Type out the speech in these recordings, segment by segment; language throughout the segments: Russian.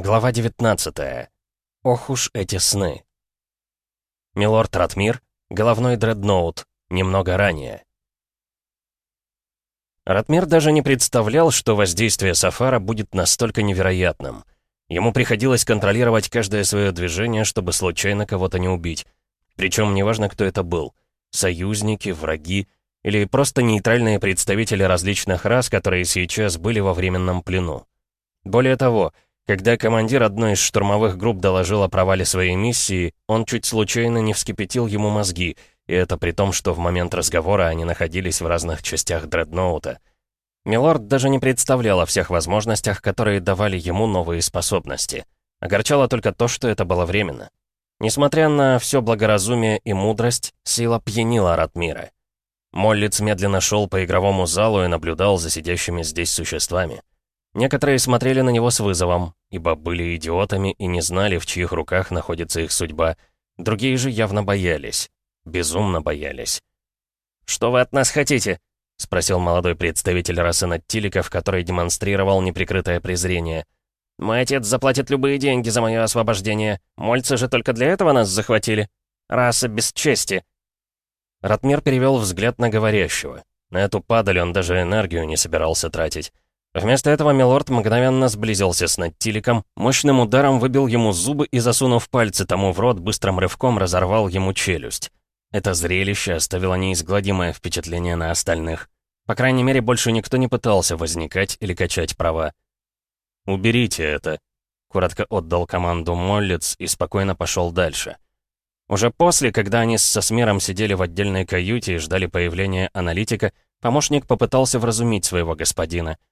Глава 19. Ох уж эти сны. Милорд Ратмир, головной дредноут, немного ранее. Ратмир даже не представлял, что воздействие Сафара будет настолько невероятным. Ему приходилось контролировать каждое свое движение, чтобы случайно кого-то не убить. Причем неважно, кто это был. Союзники, враги или просто нейтральные представители различных рас, которые сейчас были во временном плену. Более того, когда командир одной из штурмовых групп доложил о провале своей миссии, он чуть случайно не вскипятил ему мозги, и это при том, что в момент разговора они находились в разных частях дредноута. Милорд даже не представлял о всех возможностях, которые давали ему новые способности. Огорчало только то, что это было временно. Несмотря на все благоразумие и мудрость, сила пьянила Ратмира. Моллиц медленно шел по игровому залу и наблюдал за сидящими здесь существами. Некоторые смотрели на него с вызовом, ибо были идиотами и не знали, в чьих руках находится их судьба. Другие же явно боялись. Безумно боялись. «Что вы от нас хотите?» — спросил молодой представитель расы Наттиликов, который демонстрировал неприкрытое презрение. «Мой отец заплатит любые деньги за мое освобождение. Мольцы же только для этого нас захватили. Раса без чести». Ратмир перевел взгляд на говорящего. На эту падаль он даже энергию не собирался тратить. Вместо этого Милорд мгновенно сблизился с Наттиликом, мощным ударом выбил ему зубы и, засунув пальцы тому в рот, быстрым рывком разорвал ему челюсть. Это зрелище оставило неизгладимое впечатление на остальных. По крайней мере, больше никто не пытался возникать или качать права. «Уберите это», — коротко отдал команду Моллиц и спокойно пошел дальше. Уже после, когда они с Сосмером сидели в отдельной каюте и ждали появления аналитика, помощник попытался вразумить своего господина —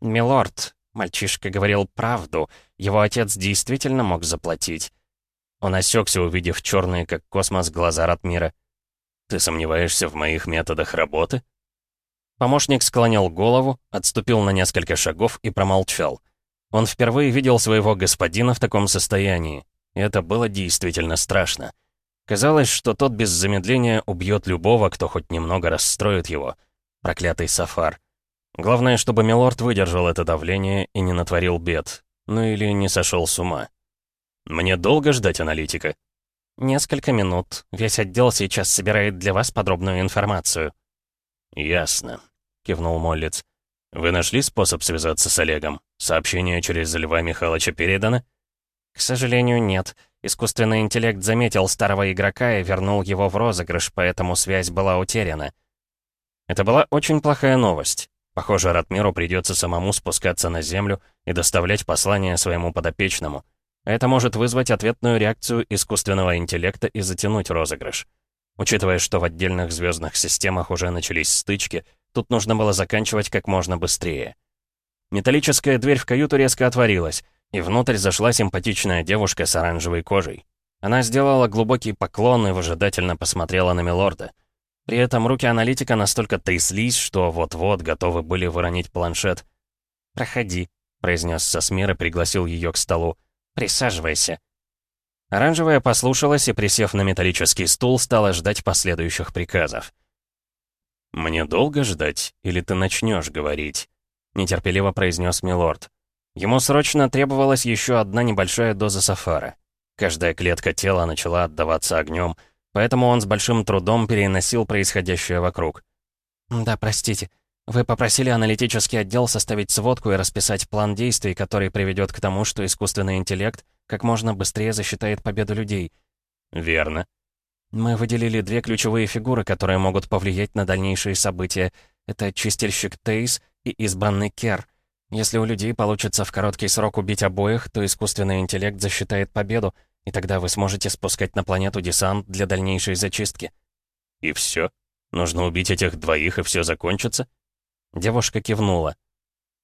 «Милорд», — мальчишка говорил правду, его отец действительно мог заплатить. Он осекся, увидев черные, как космос, глаза Ратмира. «Ты сомневаешься в моих методах работы?» Помощник склонил голову, отступил на несколько шагов и промолчал. Он впервые видел своего господина в таком состоянии, и это было действительно страшно. Казалось, что тот без замедления убьет любого, кто хоть немного расстроит его. Проклятый Сафар. Главное, чтобы Милорд выдержал это давление и не натворил бед. Ну или не сошел с ума. Мне долго ждать аналитика? Несколько минут. Весь отдел сейчас собирает для вас подробную информацию. Ясно, кивнул Моллиц. Вы нашли способ связаться с Олегом? Сообщение через Льва Михайловича передано? К сожалению, нет. Искусственный интеллект заметил старого игрока и вернул его в розыгрыш, поэтому связь была утеряна. Это была очень плохая новость. Похоже, Ратмиру придется самому спускаться на землю и доставлять послание своему подопечному. Это может вызвать ответную реакцию искусственного интеллекта и затянуть розыгрыш. Учитывая, что в отдельных звездных системах уже начались стычки, тут нужно было заканчивать как можно быстрее. Металлическая дверь в каюту резко отворилась, и внутрь зашла симпатичная девушка с оранжевой кожей. Она сделала глубокий поклон и выжидательно посмотрела на Милорда — при этом руки аналитика настолько тряслись, что вот-вот готовы были выронить планшет. «Проходи», — произнес Сосмир и пригласил ее к столу. «Присаживайся». Оранжевая послушалась и, присев на металлический стул, стала ждать последующих приказов. «Мне долго ждать, или ты начнешь говорить?» — нетерпеливо произнес Милорд. Ему срочно требовалась еще одна небольшая доза сафара. Каждая клетка тела начала отдаваться огнем, поэтому он с большим трудом переносил происходящее вокруг. «Да, простите. Вы попросили аналитический отдел составить сводку и расписать план действий, который приведет к тому, что искусственный интеллект как можно быстрее засчитает победу людей». «Верно». «Мы выделили две ключевые фигуры, которые могут повлиять на дальнейшие события. Это чистильщик Тейс и избранный Кер. Если у людей получится в короткий срок убить обоих, то искусственный интеллект засчитает победу, и тогда вы сможете спускать на планету десант для дальнейшей зачистки. И все? Нужно убить этих двоих, и все закончится? Девушка кивнула.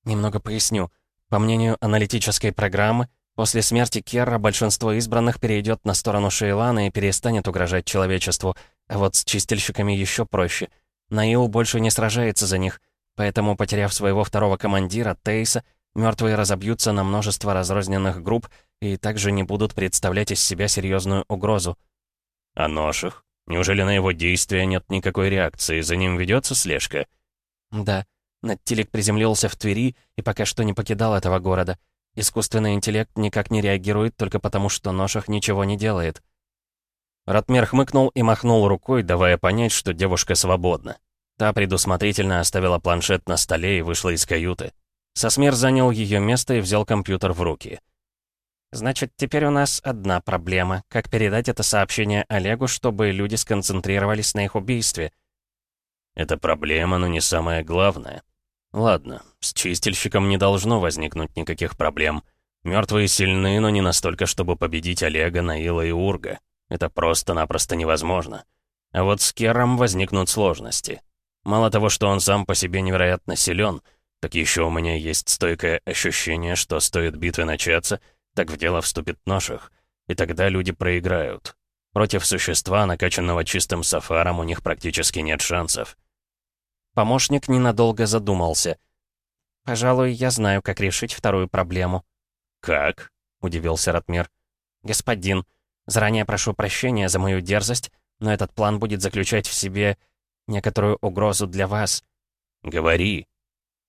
Немного поясню. По мнению аналитической программы, после смерти Керра большинство избранных перейдет на сторону Шейлана и перестанет угрожать человечеству, а вот с чистильщиками еще проще. Наил больше не сражается за них, поэтому, потеряв своего второго командира, Тейса, мертвые разобьются на множество разрозненных групп и также не будут представлять из себя серьезную угрозу. А Ноших? Неужели на его действия нет никакой реакции, за ним ведется слежка? Да. Наттилик приземлился в Твери и пока что не покидал этого города. Искусственный интеллект никак не реагирует только потому, что Ношах ничего не делает». Ратмир хмыкнул и махнул рукой, давая понять, что девушка свободна. Та предусмотрительно оставила планшет на столе и вышла из каюты. Сосмер занял ее место и взял компьютер в руки. «Значит, теперь у нас одна проблема. Как передать это сообщение Олегу, чтобы люди сконцентрировались на их убийстве?» «Это проблема, но не самое главное. Ладно, с чистильщиком не должно возникнуть никаких проблем. Мертвые сильны, но не настолько, чтобы победить Олега, Наила и Урга. Это просто-напросто невозможно. А вот с Кером возникнут сложности. Мало того, что он сам по себе невероятно силен, так еще у меня есть стойкое ощущение, что стоит битвы начаться, так в дело вступит Ноших, и тогда люди проиграют. Против существа, накачанного чистым сафаром, у них практически нет шансов. Помощник ненадолго задумался. «Пожалуй, я знаю, как решить вторую проблему». «Как?» — удивился Ратмир. «Господин, заранее прошу прощения за мою дерзость, но этот план будет заключать в себе некоторую угрозу для вас». «Говори».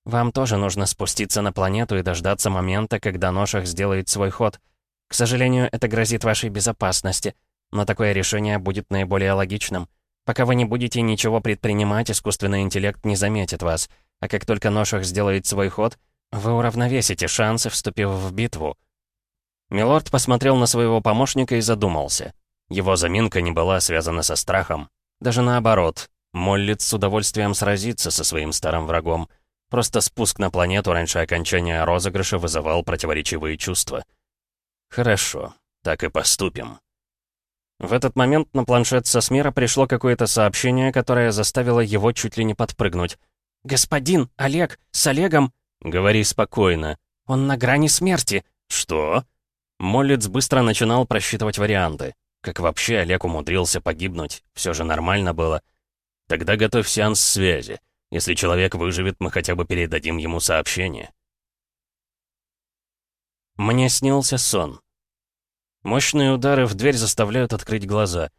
«Вам тоже нужно спуститься на планету и дождаться момента, когда Ношах сделает свой ход. К сожалению, это грозит вашей безопасности, но такое решение будет наиболее логичным. Пока вы не будете ничего предпринимать, искусственный интеллект не заметит вас, а как только Ношах сделает свой ход, вы уравновесите шансы, вступив в битву». Милорд посмотрел на своего помощника и задумался. Его заминка не была связана со страхом. Даже наоборот, Моллит с удовольствием сразится со своим старым врагом. Просто спуск на планету раньше окончания розыгрыша вызывал противоречивые чувства. Хорошо, так и поступим. В этот момент на планшет Сосмира пришло какое-то сообщение, которое заставило его чуть ли не подпрыгнуть. «Господин, Олег, с Олегом...» «Говори спокойно». «Он на грани смерти». «Что?» Моллиц быстро начинал просчитывать варианты. Как вообще Олег умудрился погибнуть? Все же нормально было. Тогда готовь сеанс связи. Если человек выживет, мы хотя бы передадим ему сообщение. Мне снился сон. Мощные удары в дверь заставляют открыть глаза.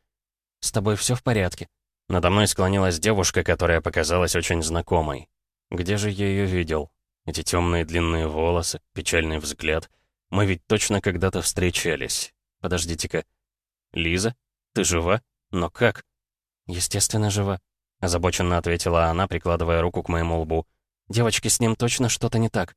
«С тобой все в порядке?» Надо мной склонилась девушка, которая показалась очень знакомой. Где же я ее видел? Эти темные длинные волосы, печальный взгляд. Мы ведь точно когда-то встречались. Подождите-ка. Лиза? Ты жива? Но как? Естественно, жива. Озабоченно ответила она, прикладывая руку к моему лбу. «Девочки, с ним точно что-то не так».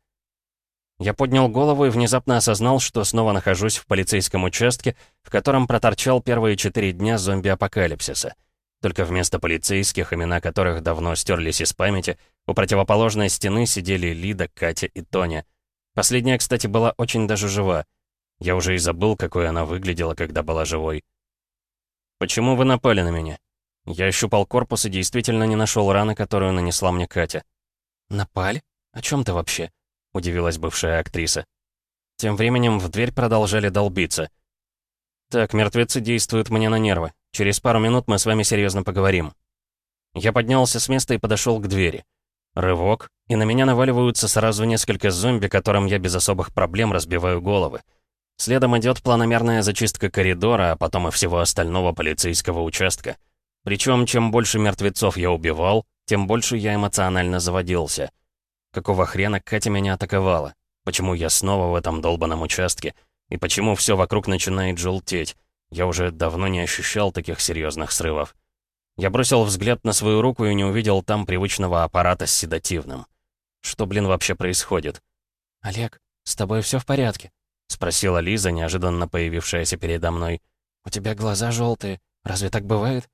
Я поднял голову и внезапно осознал, что снова нахожусь в полицейском участке, в котором проторчал первые четыре дня зомби-апокалипсиса. Только вместо полицейских, имена которых давно стерлись из памяти, у противоположной стены сидели Лида, Катя и Тоня. Последняя, кстати, была очень даже жива. Я уже и забыл, какой она выглядела, когда была живой. «Почему вы напали на меня?» Я ощупал корпус и действительно не нашел раны, которую нанесла мне Катя. «Напали? О чем ты вообще?» — удивилась бывшая актриса. Тем временем в дверь продолжали долбиться. «Так, мертвецы действуют мне на нервы. Через пару минут мы с вами серьезно поговорим». Я поднялся с места и подошел к двери. Рывок, и на меня наваливаются сразу несколько зомби, которым я без особых проблем разбиваю головы. Следом идет планомерная зачистка коридора, а потом и всего остального полицейского участка. Причем, чем больше мертвецов я убивал, тем больше я эмоционально заводился. Какого хрена Катя меня атаковала? Почему я снова в этом долбанном участке? И почему все вокруг начинает желтеть? Я уже давно не ощущал таких серьезных срывов. Я бросил взгляд на свою руку и не увидел там привычного аппарата с седативным. Что, блин, вообще происходит? «Олег, с тобой все в порядке?» — спросила Лиза, неожиданно появившаяся передо мной. «У тебя глаза желтые. Разве так бывает?»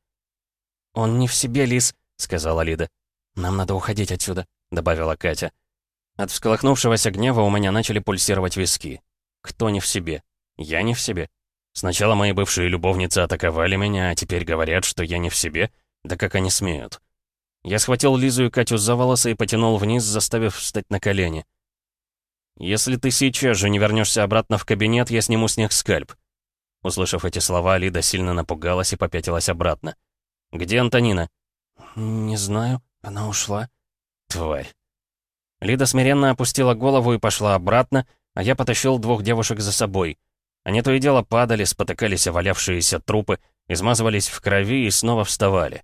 «Он не в себе, Лис», — сказала Лида. «Нам надо уходить отсюда», — добавила Катя. От всколыхнувшегося гнева у меня начали пульсировать виски. Кто не в себе? Я не в себе. Сначала мои бывшие любовницы атаковали меня, а теперь говорят, что я не в себе? Да как они смеют? Я схватил Лизу и Катю за волосы и потянул вниз, заставив встать на колени. «Если ты сейчас же не вернешься обратно в кабинет, я сниму с них скальп». Услышав эти слова, Лида сильно напугалась и попятилась обратно. «Где Антонина?» «Не знаю. Она ушла». «Тварь». Лида смиренно опустила голову и пошла обратно, а я потащил двух девушек за собой. Они то и дело падали, спотыкались о валявшиеся трупы, измазывались в крови и снова вставали.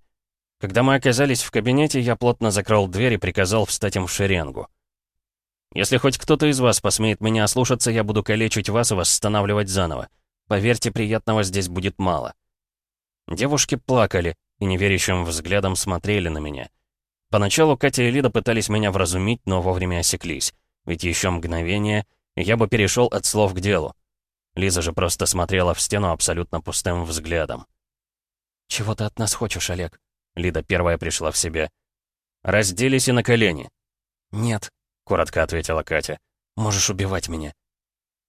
Когда мы оказались в кабинете, я плотно закрыл дверь и приказал встать им в шеренгу. Если хоть кто-то из вас посмеет меня ослушаться, я буду калечить вас и восстанавливать заново. Поверьте, приятного здесь будет мало». Девушки плакали и неверящим взглядом смотрели на меня. Поначалу Катя и Лида пытались меня вразумить, но вовремя осеклись. Ведь еще мгновение, и я бы перешел от слов к делу. Лиза же просто смотрела в стену абсолютно пустым взглядом. «Чего ты от нас хочешь, Олег?» Лида первая пришла в себя. «Разделись и на колени». «Нет», — коротко ответила Катя. «Можешь убивать меня».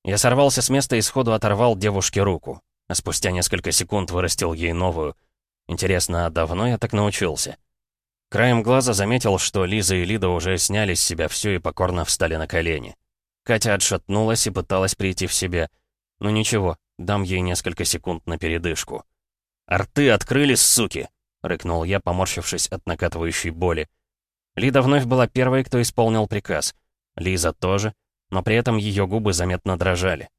Я сорвался с места и сходу оторвал девушке руку, а спустя несколько секунд вырастил ей новую. Интересно, а давно я так научился? Краем глаза заметил, что Лиза и Лида уже сняли с себя все и покорно встали на колени. Катя отшатнулась и пыталась прийти в себя. Ну ничего, дам ей несколько секунд на передышку. «Арты открылись, суки!» — рыкнул я, поморщившись от накатывающей боли. Лида вновь была первой, кто исполнил приказ. Лиза тоже, но при этом ее губы заметно дрожали.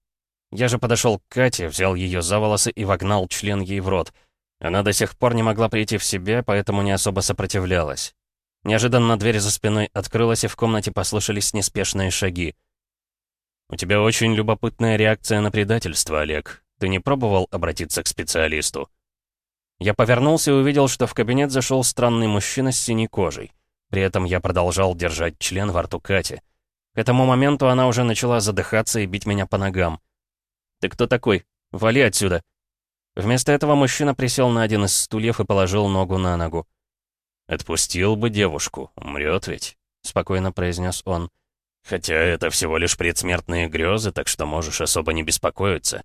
Я же подошел к Кате, взял ее за волосы и вогнал член ей в рот — она до сих пор не могла прийти в себя, поэтому не особо сопротивлялась. Неожиданно дверь за спиной открылась, и в комнате послышались неспешные шаги. «У тебя очень любопытная реакция на предательство, Олег. Ты не пробовал обратиться к специалисту?» Я повернулся и увидел, что в кабинет зашел странный мужчина с синей кожей. При этом я продолжал держать член во рту Кати. К этому моменту она уже начала задыхаться и бить меня по ногам. «Ты кто такой? Вали отсюда!» Вместо этого мужчина присел на один из стульев и положил ногу на ногу. «Отпустил бы девушку, умрет ведь», — спокойно произнес он. «Хотя это всего лишь предсмертные грезы, так что можешь особо не беспокоиться».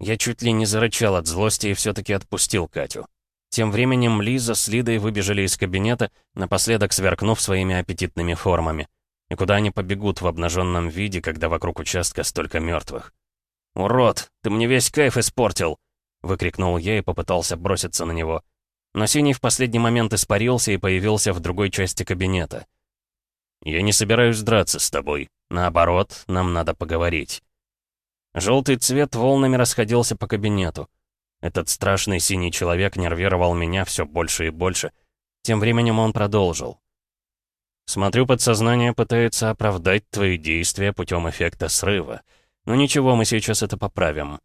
Я чуть ли не зарычал от злости и все-таки отпустил Катю. Тем временем Лиза с Лидой выбежали из кабинета, напоследок сверкнув своими аппетитными формами. И куда они побегут в обнаженном виде, когда вокруг участка столько мертвых? «Урод, ты мне весь кайф испортил!» — выкрикнул я и попытался броситься на него. Но Синий в последний момент испарился и появился в другой части кабинета. «Я не собираюсь драться с тобой. Наоборот, нам надо поговорить». Желтый цвет волнами расходился по кабинету. Этот страшный синий человек нервировал меня все больше и больше. Тем временем он продолжил. «Смотрю, подсознание пытается оправдать твои действия путем эффекта срыва. Но ничего, мы сейчас это поправим.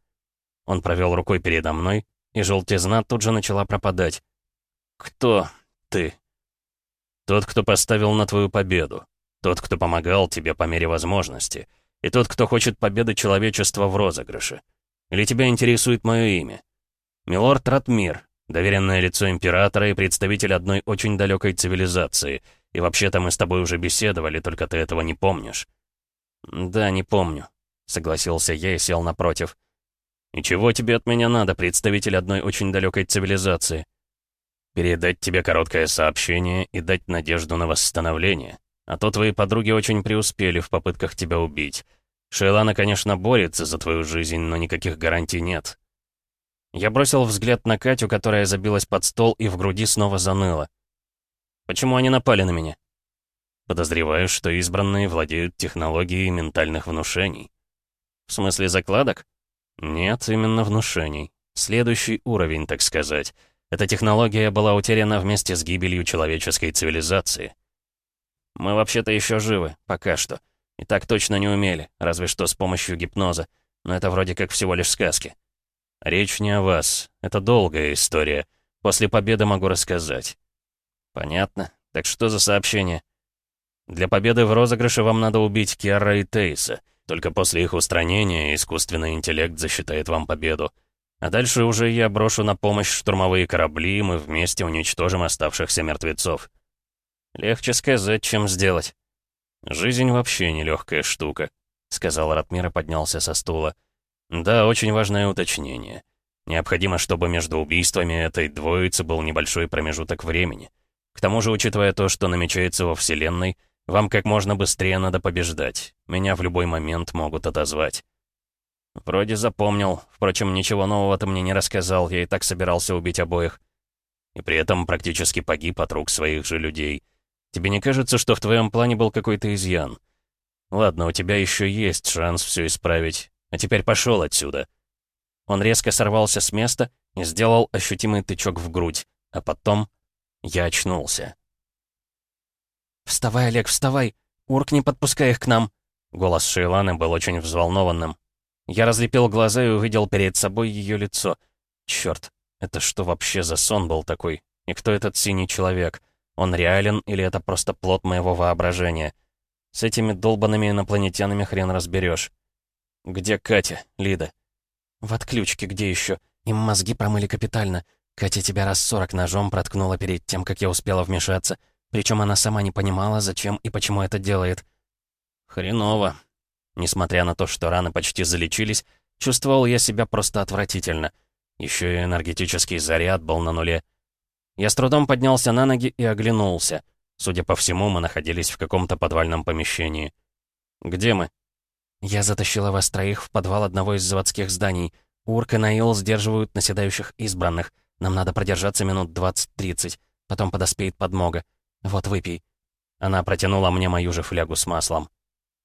Он провел рукой передо мной, и желтизна тут же начала пропадать. «Кто ты?» «Тот, кто поставил на твою победу. Тот, кто помогал тебе по мере возможности. И тот, кто хочет победы человечества в розыгрыше. Или тебя интересует мое имя?» «Милорд Ратмир, доверенное лицо императора и представитель одной очень далекой цивилизации. И вообще-то мы с тобой уже беседовали, только ты этого не помнишь». «Да, не помню», — согласился я и сел напротив. «И чего тебе от меня надо, представитель одной очень далекой цивилизации?» «Передать тебе короткое сообщение и дать надежду на восстановление. А то твои подруги очень преуспели в попытках тебя убить. Шейлана, конечно, борется за твою жизнь, но никаких гарантий нет». Я бросил взгляд на Катю, которая забилась под стол и в груди снова заныла. «Почему они напали на меня?» Подозреваю, что избранные владеют технологией ментальных внушений. В смысле закладок? Нет, именно внушений. Следующий уровень, так сказать. Эта технология была утеряна вместе с гибелью человеческой цивилизации. Мы вообще-то еще живы, пока что. И так точно не умели, разве что с помощью гипноза. Но это вроде как всего лишь сказки. Речь не о вас. Это долгая история. После победы могу рассказать. Понятно. Так что за сообщение? Для победы в розыгрыше вам надо убить Киара и Тейса — только после их устранения искусственный интеллект засчитает вам победу. А дальше уже я брошу на помощь штурмовые корабли, и мы вместе уничтожим оставшихся мертвецов. Легче сказать, чем сделать. Жизнь вообще нелегкая штука, сказал Ратмир и поднялся со стула. Да, очень важное уточнение. Необходимо, чтобы между убийствами этой двоицы был небольшой промежуток времени. К тому же, учитывая то, что намечается во Вселенной, вам как можно быстрее надо побеждать. Меня в любой момент могут отозвать». «Вроде запомнил. Впрочем, ничего нового ты мне не рассказал. Я и так собирался убить обоих. И при этом практически погиб от рук своих же людей. Тебе не кажется, что в твоем плане был какой-то изъян? Ладно, у тебя еще есть шанс все исправить. А теперь пошел отсюда». Он резко сорвался с места и сделал ощутимый тычок в грудь, а потом я очнулся. «Вставай, Олег, вставай! Урк, не подпускай их к нам!» Голос Шейланы был очень взволнованным. Я разлепил глаза и увидел перед собой ее лицо. Черт, это что вообще за сон был такой? И кто этот синий человек? Он реален или это просто плод моего воображения? С этими долбанными инопланетянами хрен разберешь. Где Катя, Лида? В отключке, где еще? Им мозги промыли капитально. Катя тебя раз сорок ножом проткнула перед тем, как я успела вмешаться. Причем она сама не понимала, зачем и почему это делает. Хреново. Несмотря на то, что раны почти залечились, чувствовал я себя просто отвратительно. Еще и энергетический заряд был на нуле. Я с трудом поднялся на ноги и оглянулся. Судя по всему, мы находились в каком-то подвальном помещении. «Где мы?» «Я затащила вас троих в подвал одного из заводских зданий. Урк и Наил сдерживают наседающих избранных. Нам надо продержаться минут 20-30. Потом подоспеет подмога. Вот, выпей». Она протянула мне мою же флягу с маслом.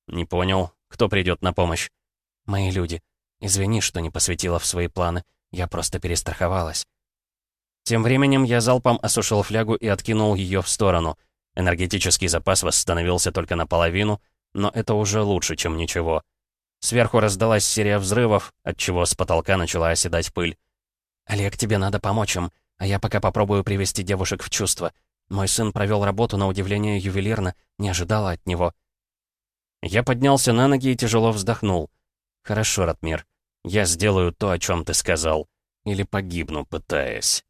«Не понял. Кто придет на помощь?» «Мои люди. Извини, что не посвятила в свои планы. Я просто перестраховалась». Тем временем я залпом осушил флягу и откинул ее в сторону. Энергетический запас восстановился только наполовину, но это уже лучше, чем ничего. Сверху раздалась серия взрывов, отчего с потолка начала оседать пыль. «Олег, тебе надо помочь им, а я пока попробую привести девушек в чувство. Мой сын провел работу на удивление ювелирно, не ожидала от него». Я поднялся на ноги и тяжело вздохнул. «Хорошо, Ратмир, я сделаю то, о чем ты сказал. Или погибну, пытаясь».